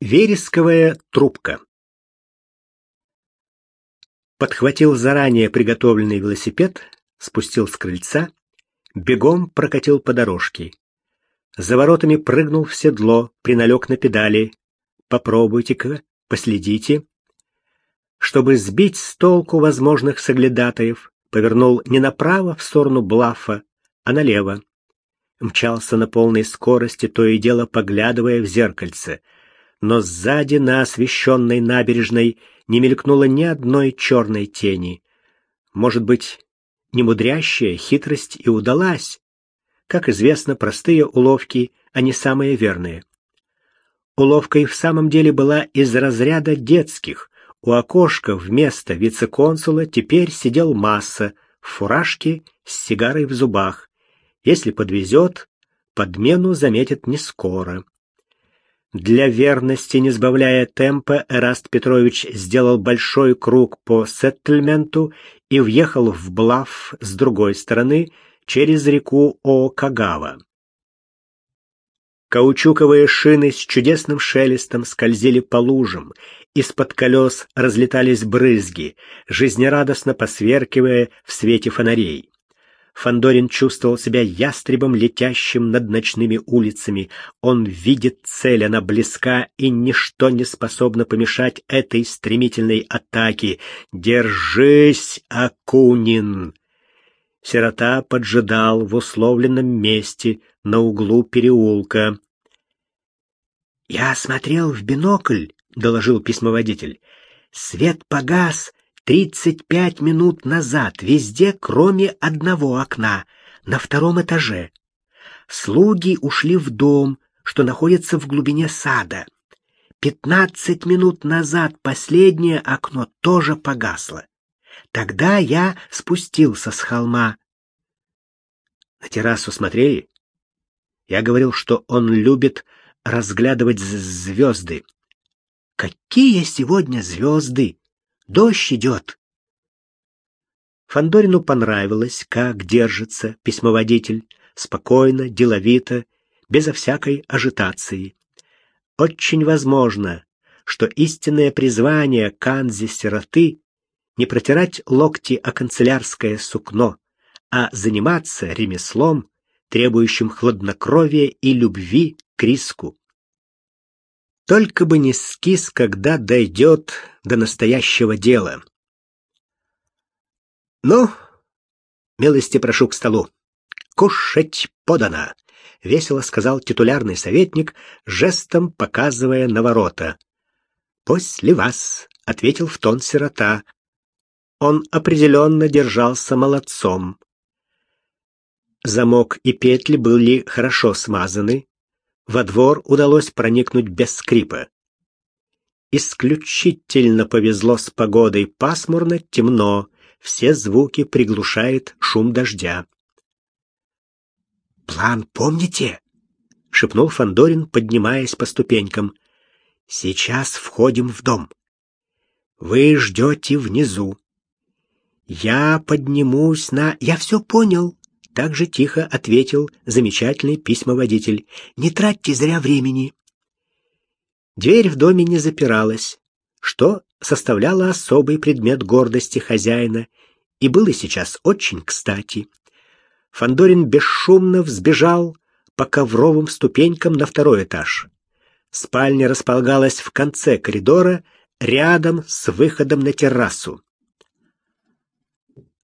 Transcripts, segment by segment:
Вересковая трубка. Подхватил заранее приготовленный велосипед, спустил с крыльца, бегом прокатил по дорожке. За воротами прыгнул в седло, приналег на педали. Попробуйте-ка, последите. Чтобы сбить с толку возможных соглядатаев, повернул не направо в сторону Блафа, а налево. Мчался на полной скорости, то и дело поглядывая в зеркальце — но сзади на освещенной набережной не мелькнуло ни одной черной тени. Может быть, немудрящая хитрость и удалась. Как известно, простые уловки, а не самые верные. Уловка и в самом деле была из разряда детских. У окошка вместо вице-консула теперь сидел масса в фуражке с сигарой в зубах. Если подвезет, подмену заметит не скоро. Для верности, не сбавляя темпа, Эраст Петрович сделал большой круг по сеттельменту и въехал в Блав с другой стороны через реку Окагава. Каучуковые шины с чудесным шелестом скользили по лужам, из-под колес разлетались брызги, жизнерадостно посверкивая в свете фонарей. Фандорин чувствовал себя ястребом, летящим над ночными улицами. Он видит цель, она близка, и ничто не способно помешать этой стремительной атаке. «Держись, Акунин!» Сирота поджидал в условленном месте на углу переулка. «Я смотрел в бинокль», — доложил письмоводитель. «Свет погас, Тридцать пять минут назад везде, кроме одного окна, на втором этаже. Слуги ушли в дом, что находится в глубине сада. Пятнадцать минут назад последнее окно тоже погасло. Тогда я спустился с холма. На террасу смотрели? Я говорил, что он любит разглядывать звезды. Какие сегодня звезды? Дождь идет. Фандорину понравилось, как держится письмоводитель, спокойно, деловито, безо всякой ажитации. Очень возможно, что истинное призвание Канзи-сироты не протирать локти о канцелярское сукно, а заниматься ремеслом, требующим хладнокровия и любви к риску. Только бы не скис, когда дойдет до настоящего дела. Ну, милости прошу к столу. Кушать подано, весело сказал титулярный советник, жестом показывая на ворота. После вас, ответил в тон сирота. Он определенно держался молодцом. Замок и петли были хорошо смазаны, во двор удалось проникнуть без скрипа. Исключительно повезло с погодой, пасмурно, темно, все звуки приглушает шум дождя. «План помните?» — шепнул Фандорин, поднимаясь по ступенькам. «Сейчас входим в дом. Вы ждете внизу. Я поднимусь на... Я все понял так же тихо ответил замечательный письмоводитель. «Не тратьте зря времени». Дверь в доме не запиралась, что составляло особый предмет гордости хозяина и было сейчас очень кстати. Фандорин бесшумно взбежал по ковровым ступенькам на второй этаж. Спальня располагалась в конце коридора, рядом с выходом на террасу.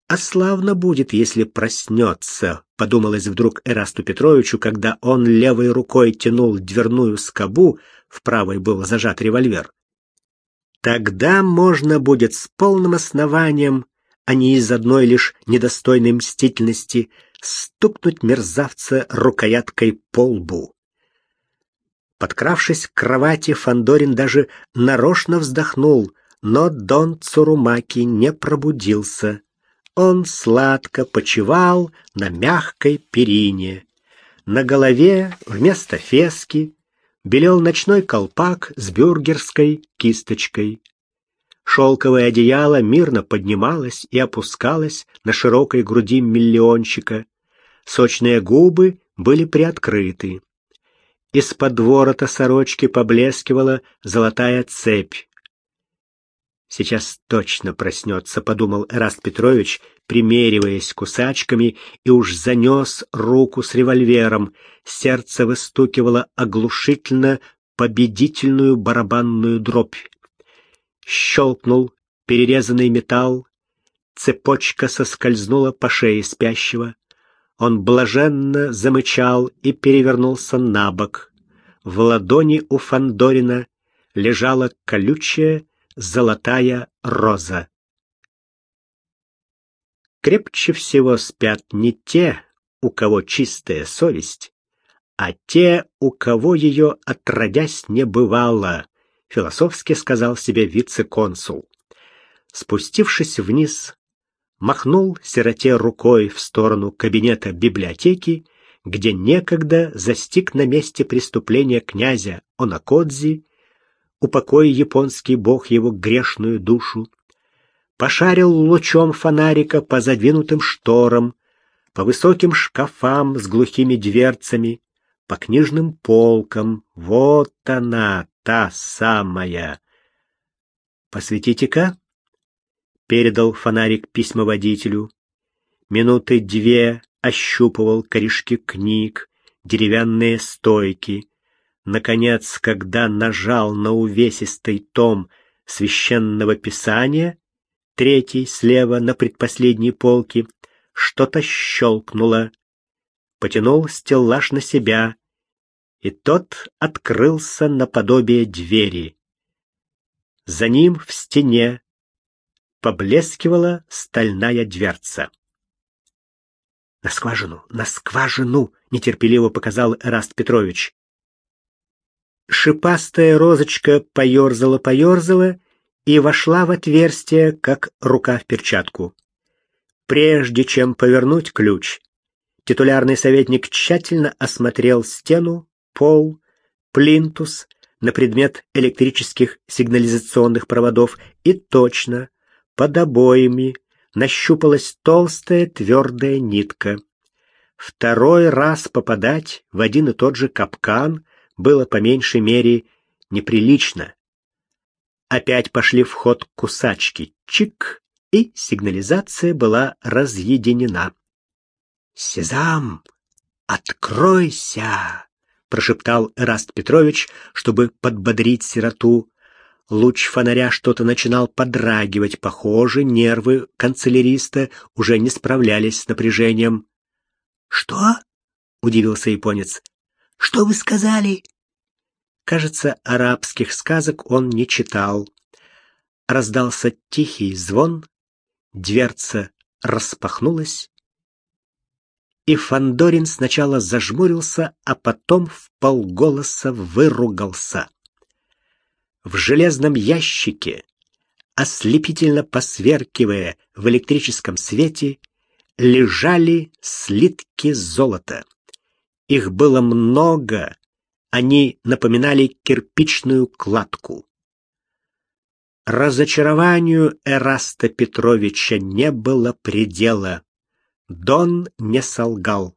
А славно будет, если проснется, подумалось вдруг Эрасту Петровичу, когда он левой рукой тянул дверную скобу, в правой был зажат револьвер. Тогда можно будет с полным основанием, а не из одной лишь недостойной мстительности, стукнуть мерзавца рукояткой по лбу. Подкравшись к кровати, Фандорин даже нарочно вздохнул, но Дон Цурумаки не пробудился он сладко почивал на мягкой перине. На голове вместо фески белел ночной колпак с бюргерской кисточкой. Шелковое одеяло мирно поднималось и опускалось на широкой груди миллиончика. Сочные губы были приоткрыты. из-под ворота сорочки поблескивала золотая цепь. Сейчас точно проснется, подумал Эраст Петрович, примериваясь кусачками, и уж занес руку с револьвером. Сердце выстукивало оглушительно победительную барабанную дробь. Щелкнул перерезанный металл, цепочка соскользнула по шее спящего. Он блаженно замычал и перевернулся на бок. В ладони у Фандорина лежала колючая золотая роза. Крепче всего спят не те, у кого чистая совесть, а те, у кого ее отродясь не бывало, философски сказал себе вице-консул. Спустившись вниз, махнул сироте рукой в сторону кабинета библиотеки, где некогда застиг на месте преступления князя Онакодзи, упокой японский бог его грешную душу, пошарил лучом фонарика по задвинутым шторам, по высоким шкафам с глухими дверцами, по книжным полкам. Вот она, та самая. Посветите-ка передал фонарик письмоводителю. Минуты две ощупывал корешки книг, деревянные стойки. Наконец, когда нажал на увесистый том священного писания, третий слева на предпоследней полке, что-то щелкнуло. Потянул стеллаж на себя, и тот открылся наподобие двери. За ним в стене поблескивала стальная дверца. «На скважину! На скважину!» — нетерпеливо показал Эраст Петрович. Шипастая розочка поерзала-поерзала и вошла в отверстие, как рука в перчатку. Прежде чем повернуть ключ, титулярный советник тщательно осмотрел стену, пол, плинтус на предмет электрических сигнализационных проводов и точно под обоями нащупалась толстая твердая нитка. Второй раз попадать в один и тот же капкан было по меньшей мере неприлично. Опять пошли в ход кусачки. Чик! И сигнализация была разъединена. «Сезам! Откройся!» — прошептал Эраст Петрович, чтобы подбодрить сироту. Луч фонаря что-то начинал подрагивать. Похоже, нервы канцеляриста уже не справлялись с напряжением. «Что?» — удивился японец. «Что вы сказали?» Кажется, арабских сказок он не читал. Раздался тихий звон, дверца распахнулась, и Фандорин сначала зажмурился, а потом в полголоса выругался. В железном ящике, ослепительно посверкивая в электрическом свете, лежали слитки золота. Их было много, они напоминали кирпичную кладку. Разочарованию Эраста Петровича не было предела. Дон не солгал.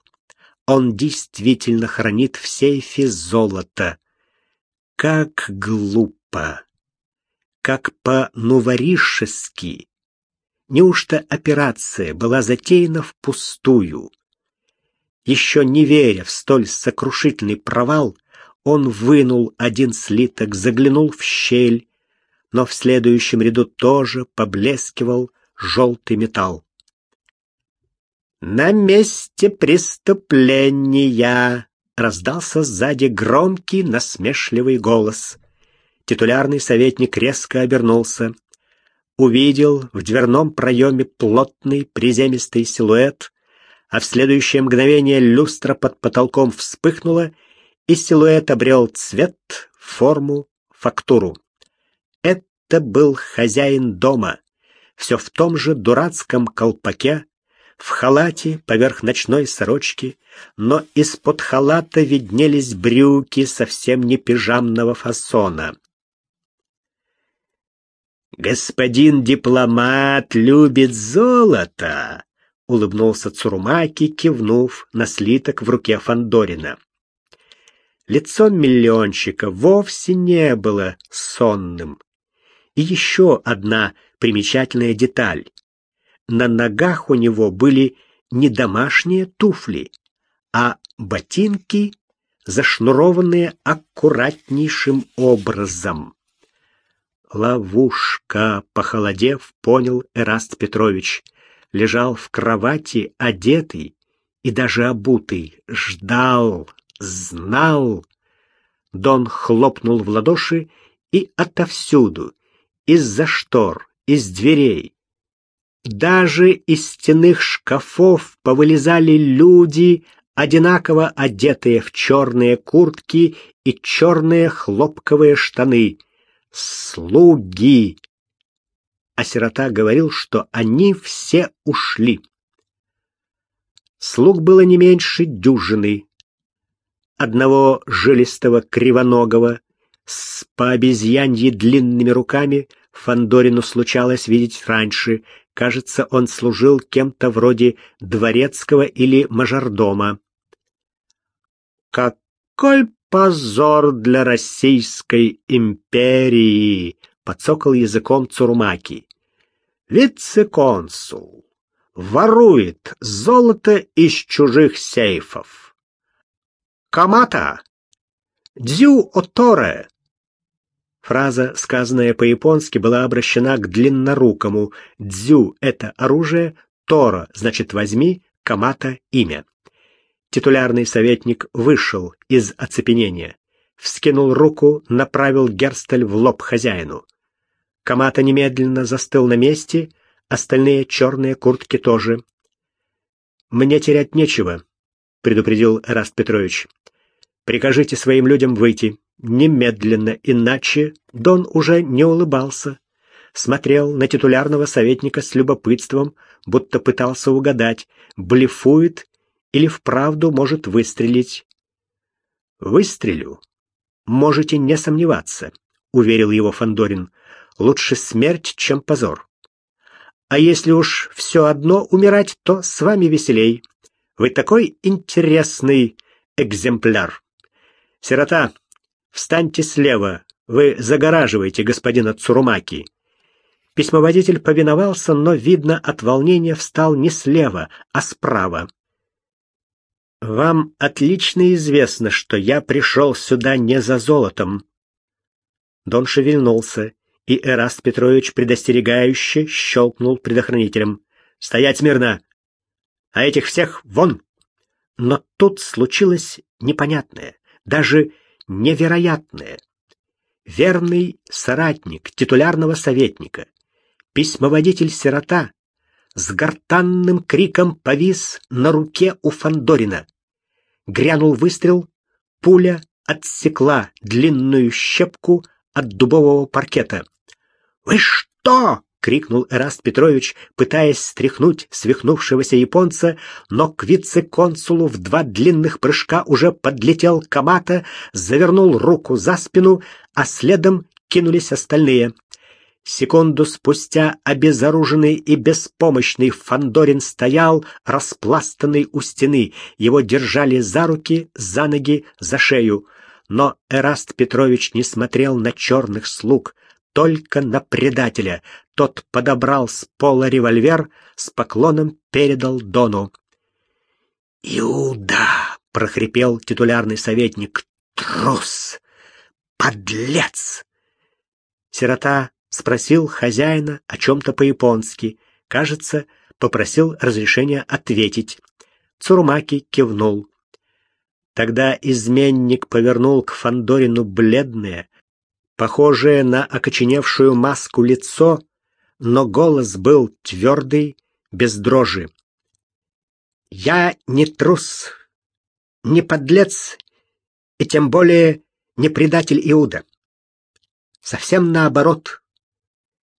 Он действительно хранит в сейфе золото. Как глупо! как по-новоришески. Неужто операция была затеяна впустую? Еще не веря в столь сокрушительный провал, он вынул один слиток, заглянул в щель, но в следующем ряду тоже поблескивал желтый металл. «На месте преступления!» — раздался сзади громкий насмешливый голос. Титулярный советник резко обернулся. Увидел в дверном проеме плотный приземистый силуэт, а в следующее мгновение люстра под потолком вспыхнула, и силуэт обрел цвет, форму, фактуру. Это был хозяин дома, все в том же дурацком колпаке, в халате поверх ночной сорочки, но из-под халата виднелись брюки совсем не пижамного фасона. Господин дипломат любит золото, улыбнулся Цурумаки, кивнув на слиток в руке Фандорина. Лицо миллионщика вовсе не было сонным. И еще одна примечательная деталь. На ногах у него были не домашние туфли, а ботинки, зашнурованные аккуратнейшим образом. Ловушка, похолодев, понял Эраст Петрович. Лежал в кровати, одетый и даже обутый, ждал, знал. Дон хлопнул в ладоши, и отовсюду, из-за штор, из дверей, даже из стенных шкафов повылезали люди, одинаково одетые в черные куртки и черные хлопковые штаны. Слуги! А сирота говорил, что они все ушли. Слуг было не меньше дюжины. Одного жилистого кривоногого с по обезьяньи длинными руками Фандорину случалось видеть раньше. Кажется, он служил кем-то вроде дворецкого или мажордома. Какой позор для Российской империи, подсокал языком Цурмаки. Вице-консул ворует золото из чужих сейфов. Камата! Дзю оторе! Фраза, сказанная по-японски, была обращена к длиннорукому. Дзю — это оружие, Тора — значит «возьми», Камата — имя. Титулярный советник вышел из оцепенения. Вскинул руку, направил Герстель в лоб хозяину. Камата немедленно застыл на месте, остальные черные куртки тоже. «Мне терять нечего», — предупредил Раст Петрович. «Прикажите своим людям выйти. Немедленно, иначе...» Дон уже не улыбался. Смотрел на титулярного советника с любопытством, будто пытался угадать, блефует или вправду может выстрелить. «Выстрелю. Можете не сомневаться», — уверил его Фандорин. «Лучше смерть, чем позор. А если уж все одно умирать, то с вами веселей. Вы такой интересный экземпляр. Сирота, встаньте слева, вы загораживаете господина Цурумаки». Письмоводитель повиновался, но, видно, от волнения встал не слева, а справа. Вам отлично известно, что я пришел сюда не за золотом. Дон шевельнулся, и Эраст Петрович предостерегающе щелкнул предохранителем. Стоять смирно. А этих всех вон. Но тут случилось непонятное, даже невероятное. Верный соратник титулярного советника, письмоводитель-сирота с гортанным криком повис на руке у Фандорина. Грянул выстрел, пуля отсекла длинную щепку от дубового паркета. «Вы что?» — крикнул Эраст Петрович, пытаясь стряхнуть свихнувшегося японца, но к вице-консулу в два длинных прыжка уже подлетел Камата, завернул руку за спину, а следом кинулись остальные. Секунду спустя обезоруженный и беспомощный Фандорин стоял, распластанный у стены. Его держали за руки, за ноги, за шею. Но Эраст Петрович не смотрел на черных слуг, только на предателя. Тот подобрал с пола револьвер, с поклоном передал Дону. «Иуда!» — прохрипел титулярный советник. «Трус! Подлец!» Сирота спросил хозяина о чем-то по-японски. Кажется, попросил разрешения ответить. Цурмаки кивнул. Тогда изменник повернул к Фандорину бледное, похожее на окоченевшую маску лицо, но голос был твердый, без дрожи. «Я не трус, не подлец и тем более не предатель Иуда. Совсем наоборот.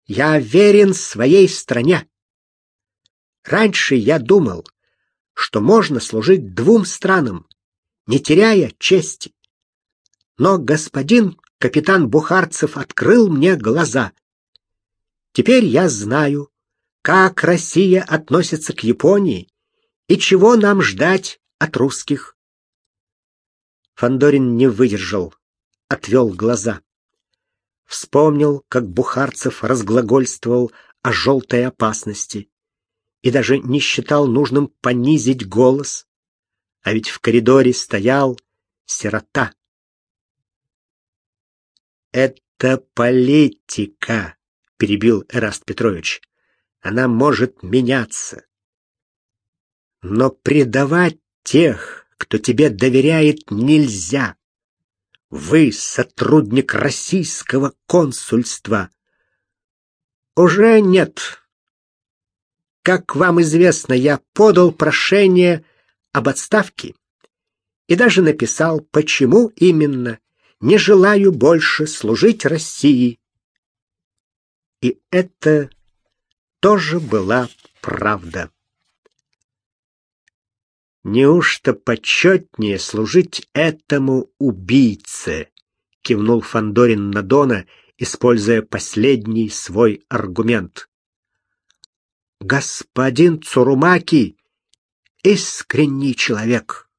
Я верен своей стране. Раньше я думал, что можно служить двум странам, не теряя чести. Но господин капитан Бухарцев открыл мне глаза. Теперь я знаю, как Россия относится к Японии и чего нам ждать от русских. Фандорин не выдержал, отвел глаза. Вспомнил, как Бухарцев разглагольствовал о желтой опасности и даже не считал нужным понизить голос. А ведь в коридоре стоял сирота. «Это политика», — перебил Эраст Петрович. «Она может меняться. Но предавать тех, кто тебе доверяет, нельзя. Вы сотрудник российского консульства. Уже нет. Как вам известно, я подал прошение об отставке и даже написал, почему именно не желаю больше служить России. И это тоже была правда. Неужто почетнее служить этому убийце? кивнул Фандорин на Дона, используя последний свой аргумент. Господин Цурумаки искренний человек.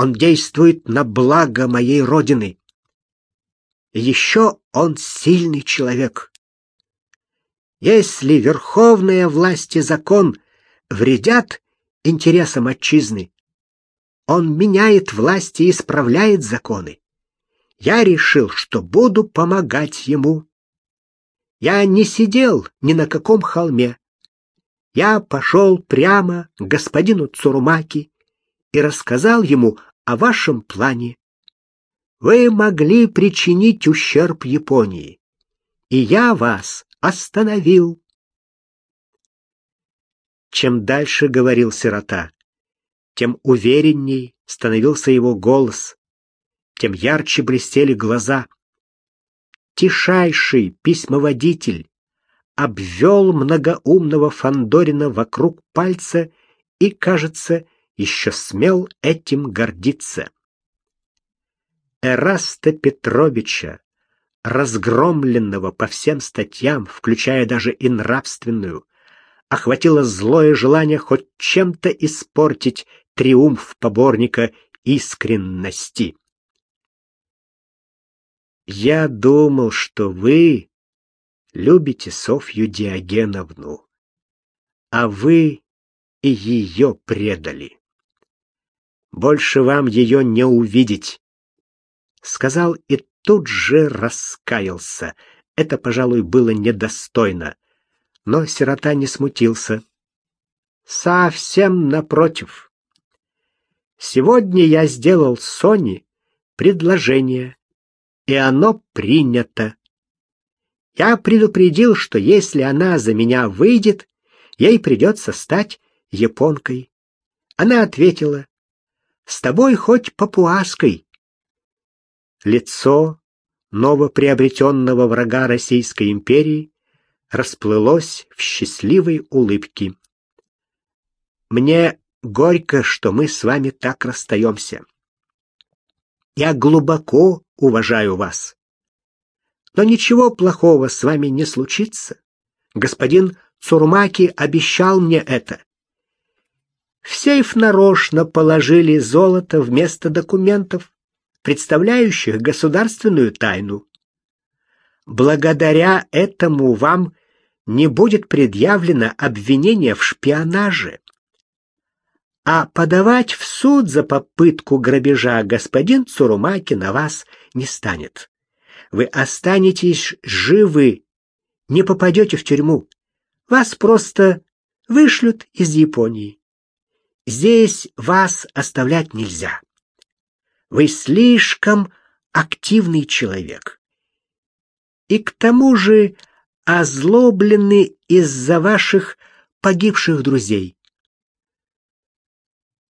Он действует на благо моей родины. еще он сильный человек. Если верховная власть и закон вредят интересам отчизны. Он меняет власти и исправляет законы. Я решил, что буду помогать ему. Я не сидел ни на каком холме. Я пошел прямо к господину Цурумаки и рассказал ему о вашем плане. Вы могли причинить ущерб Японии, и я вас остановил. Чем дальше говорил сирота, тем уверенней становился его голос, тем ярче блестели глаза. Тишайший письмоводитель обвел многоумного Фандорина вокруг пальца и, кажется, еще смел этим гордиться. Эраста Петровича, разгромленного по всем статьям, включая даже и нравственную, охватило злое желание хоть чем-то испортить триумф поборника искренности. Я думал, что вы любите Софью Диогеновну, а вы и ее предали. Больше вам ее не увидеть, сказал и тут же раскаялся. Это, пожалуй, было недостойно но сирота не смутился. Совсем напротив. Сегодня я сделал Соне предложение, и оно принято. Я предупредил, что если она за меня выйдет, ей придется стать японкой. Она ответила: "С тобой хоть папуаской". Лицо новоприобретенного врага Российской империи расплылось в счастливой улыбке. Мне горько, что мы с вами так расстаемся. Я глубоко уважаю вас. Но ничего плохого с вами не случится. Господин Цурмаки обещал мне это. В сейф нарочно положили золото вместо документов, представляющих государственную тайну. Благодаря этому вам не будет предъявлено обвинение в шпионаже. А подавать в суд за попытку грабежа господин Цурумаки на вас не станет. Вы останетесь живы, не попадете в тюрьму. Вас просто вышлют из Японии. Здесь вас оставлять нельзя. Вы слишком активный человек. И к тому же озлоблены из-за ваших погибших друзей.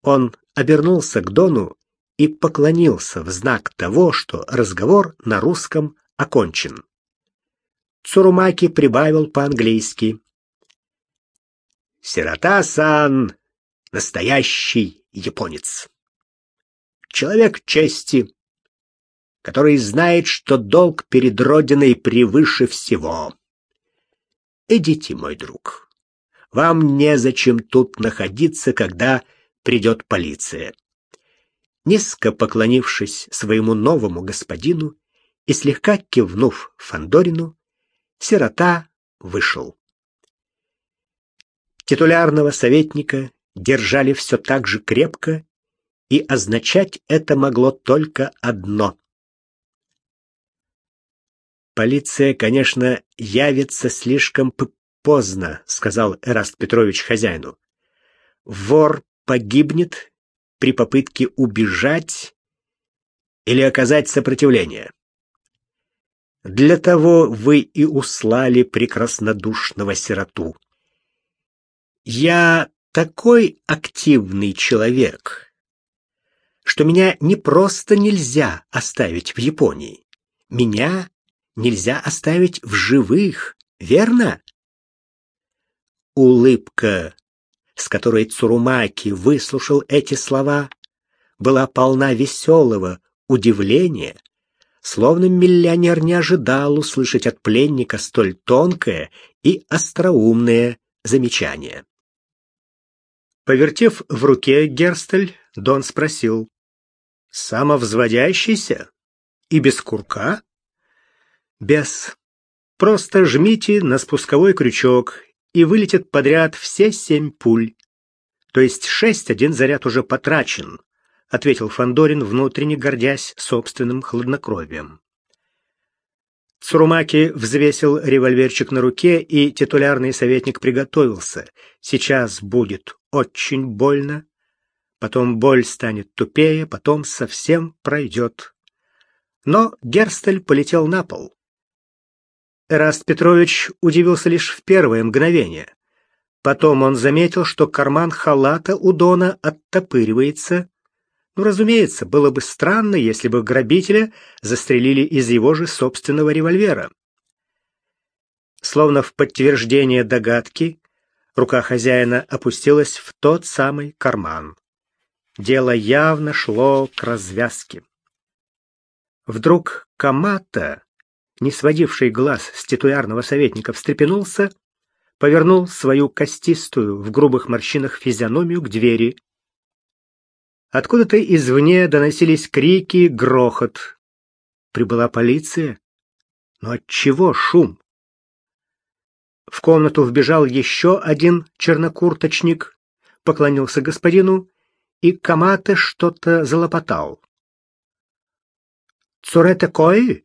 Он обернулся к Дону и поклонился в знак того, что разговор на русском окончен. Цурумаки прибавил по-английски: Сирота-сан настоящий японец. Человек чести, который знает, что долг перед родиной превыше всего. Идите, мой друг. Вам незачем тут находиться, когда придет полиция. Низко поклонившись своему новому господину и слегка кивнув Фандорину, сирота вышел. Титулярного советника держали все так же крепко, и означать это могло только одно. Полиция, конечно, явится слишком поздно, сказал Эраст Петрович хозяину. Вор погибнет при попытке убежать или оказать сопротивление. Для того вы и услали прекраснодушного сироту. Я такой активный человек, что меня не просто нельзя оставить в Японии. Меня нельзя оставить в живых, верно? Улыбка, с которой Цурумаки выслушал эти слова, была полна веселого удивления, словно миллионер не ожидал услышать от пленника столь тонкое и остроумное замечание. Повертев в руке Герстель, Дон спросил: "Самовзводящийся и без курка?" "Без. Просто жмите на спусковой крючок, и вылетят подряд все семь пуль. То есть шесть один заряд уже потрачен", ответил Фандорин, внутренне гордясь собственным хладнокровием. Цурумаки взвесил револьверчик на руке, и титулярный советник приготовился. Сейчас будет очень больно, потом боль станет тупее, потом совсем пройдет. Но Герстель полетел на пол. Эраст Петрович удивился лишь в первое мгновение. Потом он заметил, что карман халата у Дона оттопыривается, ну, разумеется, было бы странно, если бы грабителя застрелили из его же собственного револьвера. Словно в подтверждение догадки, рука хозяина опустилась в тот самый карман. Дело явно шло к развязке. Вдруг Камата, не сводивший глаз с титулярного советника, встрепенулся, повернул свою костистую в грубых морщинах физиономию к двери. Откуда-то извне доносились крики, грохот. Прибыла полиция. Но от чего шум? В комнату вбежал еще один чернокурточник, поклонился господину, и Камате что-то залопотал. «Цурете кой?»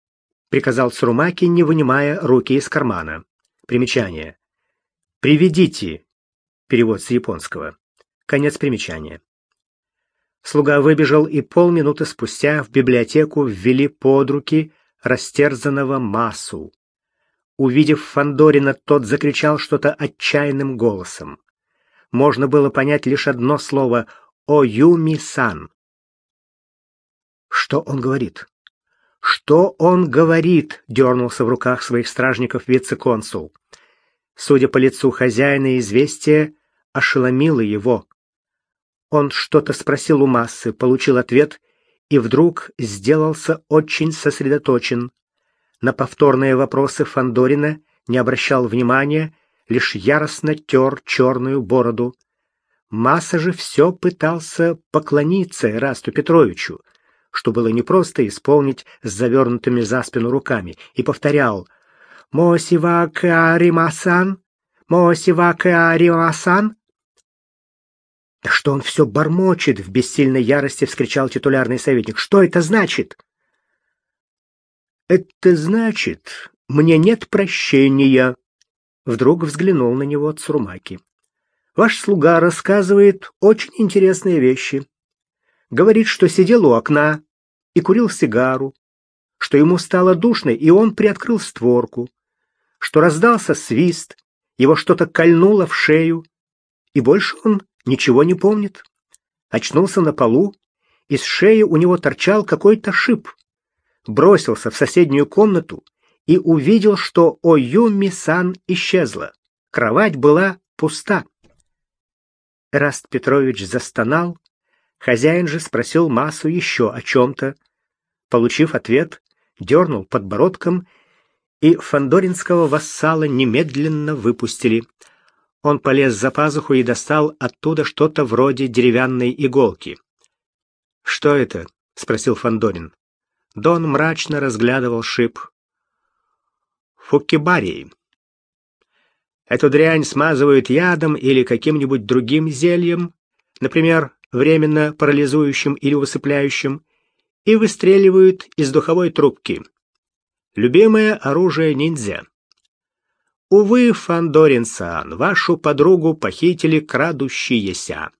— приказал Срумаки, не вынимая руки из кармана. Примечание. «Приведите». Перевод с японского. Конец примечания. Слуга выбежал, и полминуты спустя в библиотеку ввели под руки растерзанного массу. Увидев Фандорина, тот закричал что-то отчаянным голосом. Можно было понять лишь одно слово «Оюми-сан». Что он говорит? Что он говорит? дернулся в руках своих стражников вице-консул. Судя по лицу хозяина, известие ошеломило его. Он что-то спросил у массы, получил ответ и вдруг сделался очень сосредоточен. На повторные вопросы Фандорина не обращал внимания, лишь яростно тер черную бороду. Масса же все пытался поклониться Эрасту Петровичу, что было непросто исполнить с завернутыми за спину руками, и повторял «Мосивакааримасан! Мосивакааримасан!» Да что он все бормочет, в бессильной ярости вскричал титулярный советник. Что это значит? Это значит, мне нет прощения. Вдруг взглянул на него Цурмаки. Ваш слуга рассказывает очень интересные вещи. Говорит, что сидел у окна и курил сигару, что ему стало душно, и он приоткрыл створку, что раздался свист, его что-то кольнуло в шею, и больше он ничего не помнит. Очнулся на полу, из шеи у него торчал какой-то шип. Бросился в соседнюю комнату и увидел, что Оюми-сан исчезла. Кровать была пуста. Раст Петрович застонал, хозяин же спросил массу еще о чем-то. Получив ответ, дернул подбородком, и фандоринского вассала немедленно выпустили. Он полез за пазуху и достал оттуда что-то вроде деревянной иголки. Что это? спросил Фандорин. Дон мрачно разглядывал шип. Фуккибарий. Эту дрянь смазывают ядом или каким-нибудь другим зельем, например, временно парализующим или усыпляющим, и выстреливают из духовой трубки. Любимое оружие ниндзя. Увы, Фандорин-сан, вашу подругу похитили крадущиеся.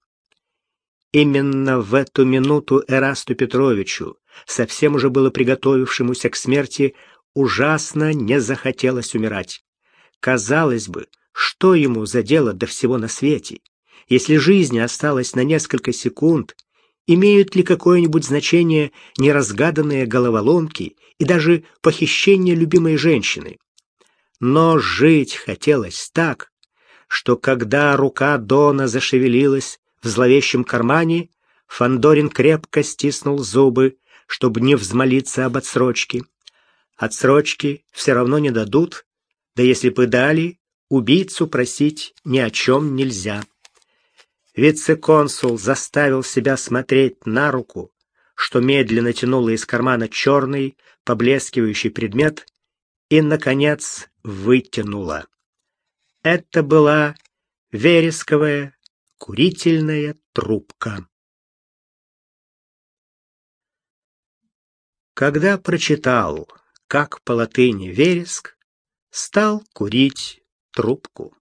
Именно в эту минуту Эрасту Петровичу, совсем уже было приготовившемуся к смерти, ужасно не захотелось умирать. Казалось бы, что ему за дело до всего на свете? Если жизни осталось на несколько секунд, имеют ли какое-нибудь значение неразгаданные головоломки и даже похищение любимой женщины? Но жить хотелось так, что когда рука Дона зашевелилась в зловещем кармане, Фандорин крепко стиснул зубы, чтобы не взмолиться об отсрочке. Отсрочки все равно не дадут, да если бы дали, убийцу просить ни о чем нельзя. Вице-консул заставил себя смотреть на руку, что медленно тянуло из кармана черный, поблескивающий предмет, и, наконец, вытянула. Это была вересковая курительная трубка. Когда прочитал, как по латыни вереск, стал курить трубку.